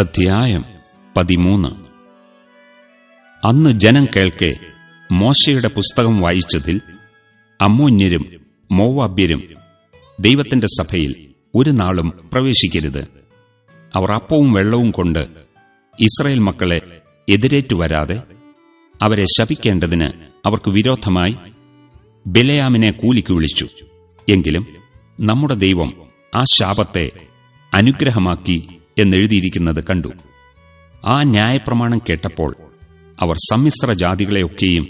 അധ്യായം പതിമൂന്ന്. അന്ന് ജനം കേൾക്കെ മോശയുടെ പുസ്തകം വായിച്ചതിൽ അമ്മൂന്യരും മോവാബ്യരും ദൈവത്തിന്റെ സഭയിൽ ഒരു നാളും പ്രവേശിക്കരുത്. അവർ അപ്പവും വെള്ളവും കൊണ്ട് ഇസ്രയേൽ മക്കളെ എതിരേറ്റു വരാതെ അവരെ ശപിക്കേണ്ടതിന് അവർക്ക് വിരോധമായി ബിലയാമിനെ കൂലിക്ക് വിളിച്ചു. എങ്കിലും നമ്മുടെ ദൈവം ആ ശാപത്തെ അനുഗ്രഹമാക്കി എന്നെഴുതിയിരിക്കുന്നത് കണ്ടു. ആ ന്യായപ്രമാണം കേട്ടപ്പോൾ അവർ സമ്മിശ്ര ജാതികളെയൊക്കെയും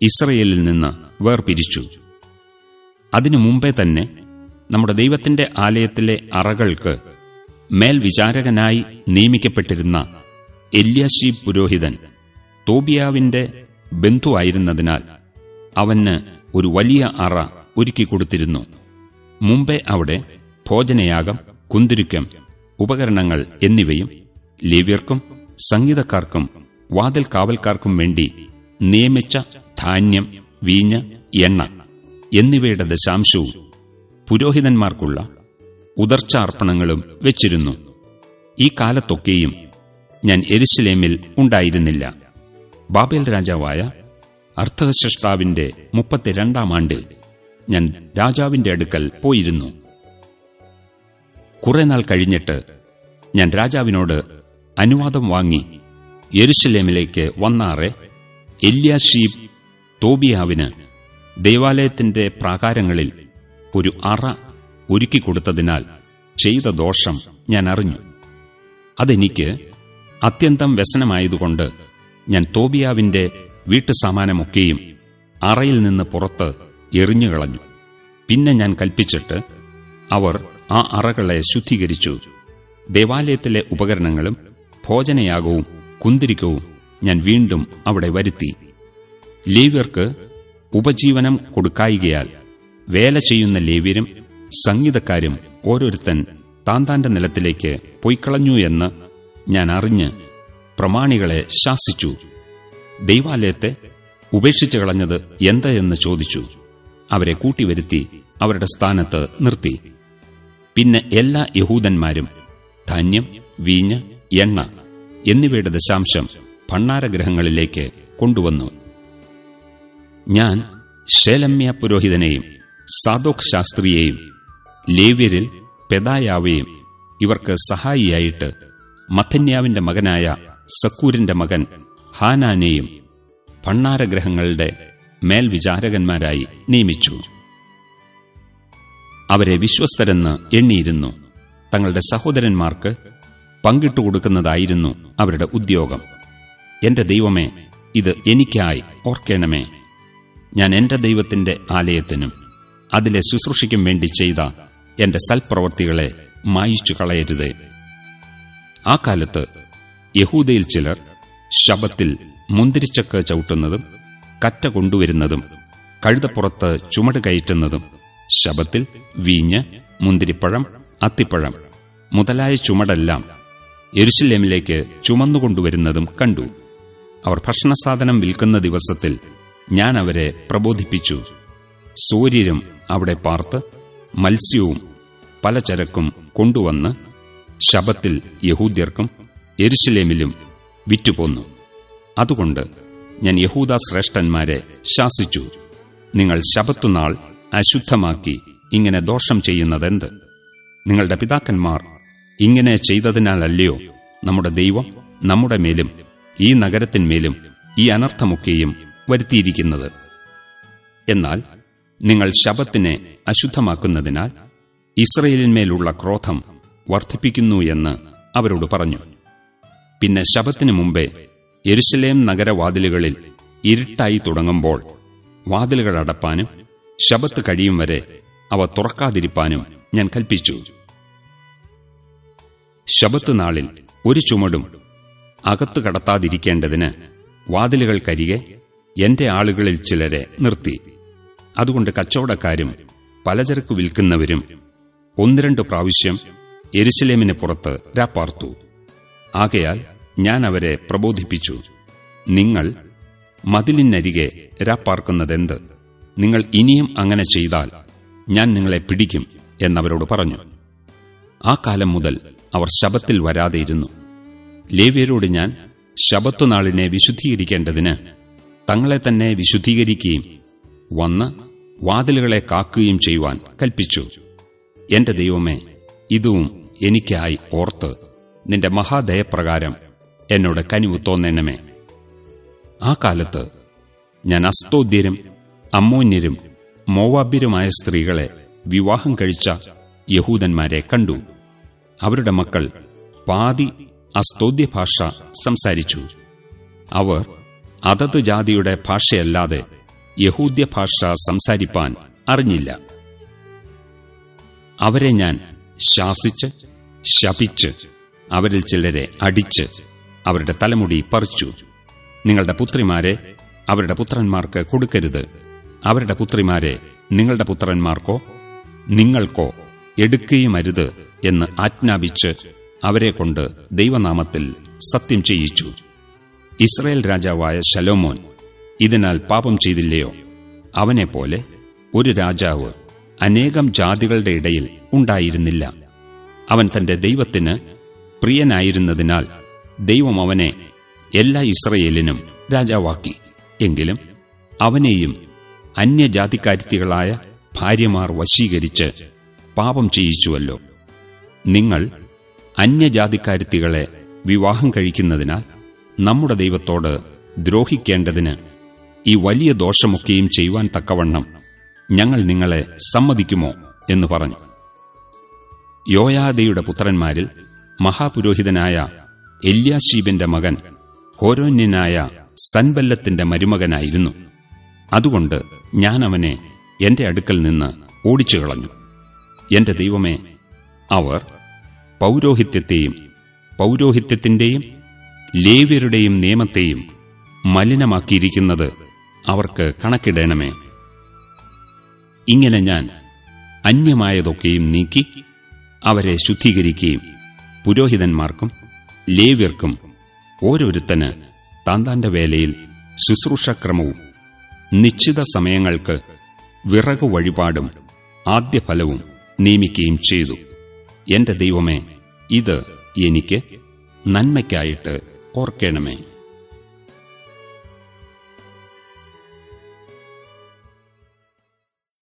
ഇസ്രയേലിൽ നിന്ന് വേർപിരിച്ചു. അതിനു മുമ്പേ തന്നെ നമ്മുടെ ദൈവത്തിന്റെ ആലയത്തിലെ അറകൾക്ക് മേൽവിചാരകനായി നിയമിക്കപ്പെട്ടിരുന്ന എല്യാശീബ് പുരോഹിതൻ തോബിയാവിന്റെ ബന്ധുവായിരുന്നതിനാൽ അവന് ഒരു വലിയ അറ ഒരുക്കിക്കൊടുത്തിരുന്നു മുമ്പേ അവിടെ ഭോജനയാഗം കുന്തിരുക്കം ഉപകരണങ്ങൾ എന്നിവയും ലേവ്യർക്കും സംഗീതക്കാർക്കും വാതിൽ കാവൽക്കാർക്കും വേണ്ടി നിയമിച്ച ധാന്യം വീഞ്ഞ് എണ്ണ എന്നിവയുടെ ദശാംശവും പുരോഹിതന്മാർക്കുള്ള ഉദർച്ചാർപ്പണങ്ങളും വെച്ചിരുന്നു. ഈ കാലത്തൊക്കെയും ഞാൻ എരുശലേമിൽ ഉണ്ടായിരുന്നില്ല. ബാബേൽ രാജാവായ അർത്ഥശ്രഷ്ടാവിന്റെ മുപ്പത്തിരണ്ടാം ആണ്ടിൽ ഞാൻ രാജാവിന്റെ അടുക്കൽ പോയിരുന്നു. കുറെ നാൾ കഴിഞ്ഞിട്ട് ഞാൻ രാജാവിനോട് അനുവാദം വാങ്ങി യെരുശലേമിലേക്ക് വന്നാറെ എല്യാഷീബ് തോബിയാവിന് ദേവാലയത്തിന്റെ പ്രാകാരങ്ങളിൽ ഒരു അറ ഒരുക്കിക്കൊടുത്തതിനാൽ ചെയ്ത ദോഷം ഞാൻ അറിഞ്ഞു. അതെനിക്ക് അത്യന്തം വ്യസനമായതുകൊണ്ട് ഞാൻ തോബിയാവിന്റെ വീട്ടുസാമാനമൊക്കെയും അറയിൽ നിന്ന് പുറത്ത് എറിഞ്ഞുകളഞ്ഞു. പിന്നെ ഞാൻ കൽപ്പിച്ചിട്ട് അവർ ആ അറകളെ ശുദ്ധീകരിച്ചു. ദേവാലയത്തിലെ ഉപകരണങ്ങളും ഭോജനയാഗവും കുന്തിരിക്കവും ഞാൻ വീണ്ടും അവിടെ വരുത്തി. ലേവ്യർക്ക് ഉപജീവനം കൊടുക്കായികയാൽ വേല ചെയ്യുന്ന ലേവ്യരും സംഗീതക്കാരും ഓരോരുത്തൻ താന്താന്റെ നിലത്തിലേക്ക് പൊയ്ക്കളഞ്ഞു എന്ന് ഞാൻ അറിഞ്ഞ് പ്രമാണികളെ ശാസിച്ചു. ദൈവാലയത്തെ ഉപേക്ഷിച്ചു കളഞ്ഞത് എന്തെന്ന് ചോദിച്ചു. അവരെ കൂട്ടിവരുത്തി അവരുടെ സ്ഥാനത്ത് നിർത്തി. പിന്നെ എല്ലാ യഹൂദന്മാരും ധാന്യം വീഞ്ഞ് എണ്ണ എന്നിവയുടെ ദശാംശം ഭണ്ണാരഗ്രഹങ്ങളിലേക്ക് കൊണ്ടുവന്നു. ഞാൻ ശേലമ്യ പുരോഹിതനെയും സാദോക് ശാസ്ത്രിയെയും ലേവ്യരിൽ പെദായാവെയും ഇവർക്ക് സഹായിയായിട്ട് മഥന്യാവിന്റെ മകനായ സക്കൂരിന്റെ മകൻ ഹാനാനെയും ഭണ്ണാരഗ്രഹങ്ങളുടെ മേൽവിചാരകന്മാരായി നിയമിച്ചു. അവരെ വിശ്വസ്തരെന്ന് എണ്ണിയിരുന്നു. തങ്ങളുടെ സഹോദരന്മാർക്ക് പങ്കിട്ടുകൊടുക്കുന്നതായിരുന്നു അവരുടെ ഉദ്യോഗം. എന്റെ ദൈവമേ ഇത് എനിക്കായി ഓർക്കണമേ. ഞാൻ എന്റെ ദൈവത്തിന്റെ ആലയത്തിനും അതിലെ ശുശ്രൂഷയ്ക്കും വേണ്ടി ചെയ്ത എന്റെ സൽപ്രവർത്തികളെ മായിച്ചു കളയരുതേ ആ കാലത്ത് യഹൂദയിൽ ചിലർ ശബത്തിൽ മുന്തിരിച്ചക്ക് ചവിട്ടുന്നതും കറ്റ കൊണ്ടുവരുന്നതും കഴുതപ്പുറത്ത് ചുമട് കയറ്റുന്നതും ശബത്തിൽ വീഞ്ഞ് മുന്തിരിപ്പഴം അത്തിപ്പഴം മുതലായ ചുമടെല്ലാം എരുശല്യമിലേക്ക് ചുമന്നുകൊണ്ടുവരുന്നതും കണ്ടു. അവർ ഭക്ഷണസാധനം വിൽക്കുന്ന ദിവസത്തിൽ ഞാൻ അവരെ പ്രബോധിപ്പിച്ചു. സൂര്യരും അവിടെ പാർത്ത് മത്സ്യവും പലചരക്കും കൊണ്ടുവന്ന് ശബത്തിൽ യഹൂദ്യർക്കും എരുശലേമിലും വിറ്റുപോന്നു. അതുകൊണ്ട് ഞാൻ യഹൂദ ശ്രേഷ്ഠന്മാരെ ശാസിച്ചു. നിങ്ങൾ ശബത്തുനാൾ അശുദ്ധമാക്കി ഇങ്ങനെ ദോഷം ചെയ്യുന്നതെന്ത്? നിങ്ങളുടെ പിതാക്കന്മാർ ഇങ്ങനെ ചെയ്തതിനാലല്ലയോ നമ്മുടെ ദൈവം നമ്മുടെ മേലും ഈ നഗരത്തിന്മേലും ഈ അനർത്ഥമൊക്കെയും വരുത്തിയിരിക്കുന്നത്. എന്നാൽ നിങ്ങൾ ശബത്തിനെ അശുദ്ധമാക്കുന്നതിനാൽ ഇസ്രയേലിന്മേലുള്ള ക്രോധം വർദ്ധിപ്പിക്കുന്നു എന്ന് അവരോട് പറഞ്ഞു. പിന്നെ ശബത്തിനു മുമ്പേ യെരുശലേം നഗരവാതിലുകളിൽ ഇരുട്ടായി തുടങ്ങുമ്പോൾ വാതിലുകൾ അടപ്പാനും ശബത്ത് കഴിയും വരെ അവ തുറക്കാതിരിപ്പാനും ഞാൻ കൽപ്പിച്ചു. ശബത്ത് നാളിൽ ഒരു ചുമടും അകത്തു കടത്താതിരിക്കേണ്ടതിന് വാതിലുകൾക്കരികെ എന്റെ ആളുകളിൽ ചിലരെ നിർത്തി. അതുകൊണ്ട് കച്ചവടക്കാരും പലചരക്ക് വിൽക്കുന്നവരും ഒന്ന് രണ്ട് പ്രാവശ്യം എരുസലേമിന് പുറത്ത് രാപ്പാർത്തു ആകയാൽ ഞാൻ അവരെ പ്രബോധിപ്പിച്ചു. നിങ്ങൾ മതിലിനരികെ രാപ്പാർക്കുന്നതെന്ത് നിങ്ങൾ ഇനിയും അങ്ങനെ ചെയ്താൽ ഞാൻ നിങ്ങളെ പിടിക്കും എന്നവരോട് പറഞ്ഞു. ആ കാലം മുതൽ അവർ ശബത്തിൽ വരാതെയിരുന്നു. ലേവ്യരോട് ഞാൻ ശബത്തുനാളിനെ വിശുദ്ധീകരിക്കേണ്ടതിന് തങ്ങളെ തന്നെ വിശുദ്ധീകരിക്കുകയും വന്ന് വാതിലുകളെ കാക്കുകയും ചെയ്യുവാൻ കൽപ്പിച്ചു. എന്റെ ദൈവമേ ഇതും എനിക്കായി ഓർത്ത് നിന്റെ മഹാദയപ്രകാരം എന്നോട് കനിവ് തോന്നേണമേ. ആ കാലത്ത് ഞാൻ അസ്തോദ്യരും അമ്മോന്യരും മോവാബ്യരുമായ സ്ത്രീകളെ വിവാഹം കഴിച്ച യഹൂദന്മാരെ കണ്ടു. അവരുടെ മക്കൾ പാതി അസ്തോദ്യ ഭാഷ സംസാരിച്ചു. അവർ അതത് ജാതിയുടെ ഭാഷയല്ലാതെ യഹൂദ്യ ഭാഷ സംസാരിപ്പാൻ അറിഞ്ഞില്ല. അവരെ ഞാൻ ശാസിച്ച് ശപിച്ച് അവരിൽ ചിലരെ അടിച്ച് അവരുടെ തലമുടി പറിച്ചു. നിങ്ങളുടെ പുത്രിമാരെ അവരുടെ പുത്രന്മാർക്ക് കൊടുക്കരുത്. അവരുടെ പുത്രിമാരെ നിങ്ങളുടെ പുത്രന്മാർക്കോ നിങ്ങൾക്കോ എടുക്കുകയുമരുത് എന്ന് ആജ്ഞാപിച്ച് അവരെ കൊണ്ട് ദൈവനാമത്തിൽ സത്യം ചെയ്യിച്ചു. ഇസ്രയേൽ രാജാവായ ശലോമോൻ ഇതിനാൽ പാപം ചെയ്തില്ലയോ? അവനെപ്പോലെ ഒരു രാജാവ് അനേകം ജാതികളുടെ ഇടയിൽ ഉണ്ടായിരുന്നില്ല. അവൻ തന്റെ ദൈവത്തിന് പ്രിയനായിരുന്നതിനാൽ ദൈവം അവനെ എല്ലാ ഇസ്രയേലിനും രാജാവാക്കി. എങ്കിലും അവനെയും അന്യജാതിക്കാരിത്തികളായ ഭാര്യമാർ വശീകരിച്ച് പാപം ചെയ്യിച്ചുവല്ലോ. നിങ്ങൾ അന്യജാതിക്കാരിത്തികളെ വിവാഹം കഴിക്കുന്നതിനാൽ നമ്മുടെ ദൈവത്തോട് ദ്രോഹിക്കേണ്ടതിന് ഈ വലിയ ദോഷമൊക്കെയും ചെയ്യുവാൻ തക്കവണ്ണം ഞങ്ങൾ നിങ്ങളെ സമ്മതിക്കുമോ എന്ന് പറഞ്ഞു. യോയാദയുടെ പുത്രന്മാരിൽ മഹാപുരോഹിതനായ എല്യാശീബിന്റെ മകൻ ഹോരോന്യനായ സൻബല്ലത്തിന്റെ മരുമകനായിരുന്നു. അതുകൊണ്ട് ഞാൻ അവനെ എന്റെ അടുക്കൽ നിന്ന് ഓടിച്ചു കളഞ്ഞു എന്റെ ദൈവമേ അവർ പൗരോഹിത്യത്തെയും പൗരോഹിത്യത്തിന്റെയും ലേവ്യരുടെയും നിയമത്തെയും മലിനമാക്കിയിരിക്കുന്നത് അവർക്ക് കണക്കിടണമേ. ഇങ്ങനെ ഞാൻ അന്യമായതൊക്കെയും നീക്കി അവരെ ശുദ്ധീകരിക്കുകയും പുരോഹിതന്മാർക്കും ലേവ്യർക്കും ഓരോരുത്തന് താന്താന്റെ വേലയിൽ ശുശ്രൂഷക്രമവും നിശ്ചിത സമയങ്ങൾക്ക് വിറകു വഴിപാടും ആദ്യഫലവും നിയമിക്കുകയും ചെയ്തു. എന്റെ ദൈവമേ ഇത് എനിക്ക് നന്മയ്ക്കായിട്ട് ഓർക്കണമേ.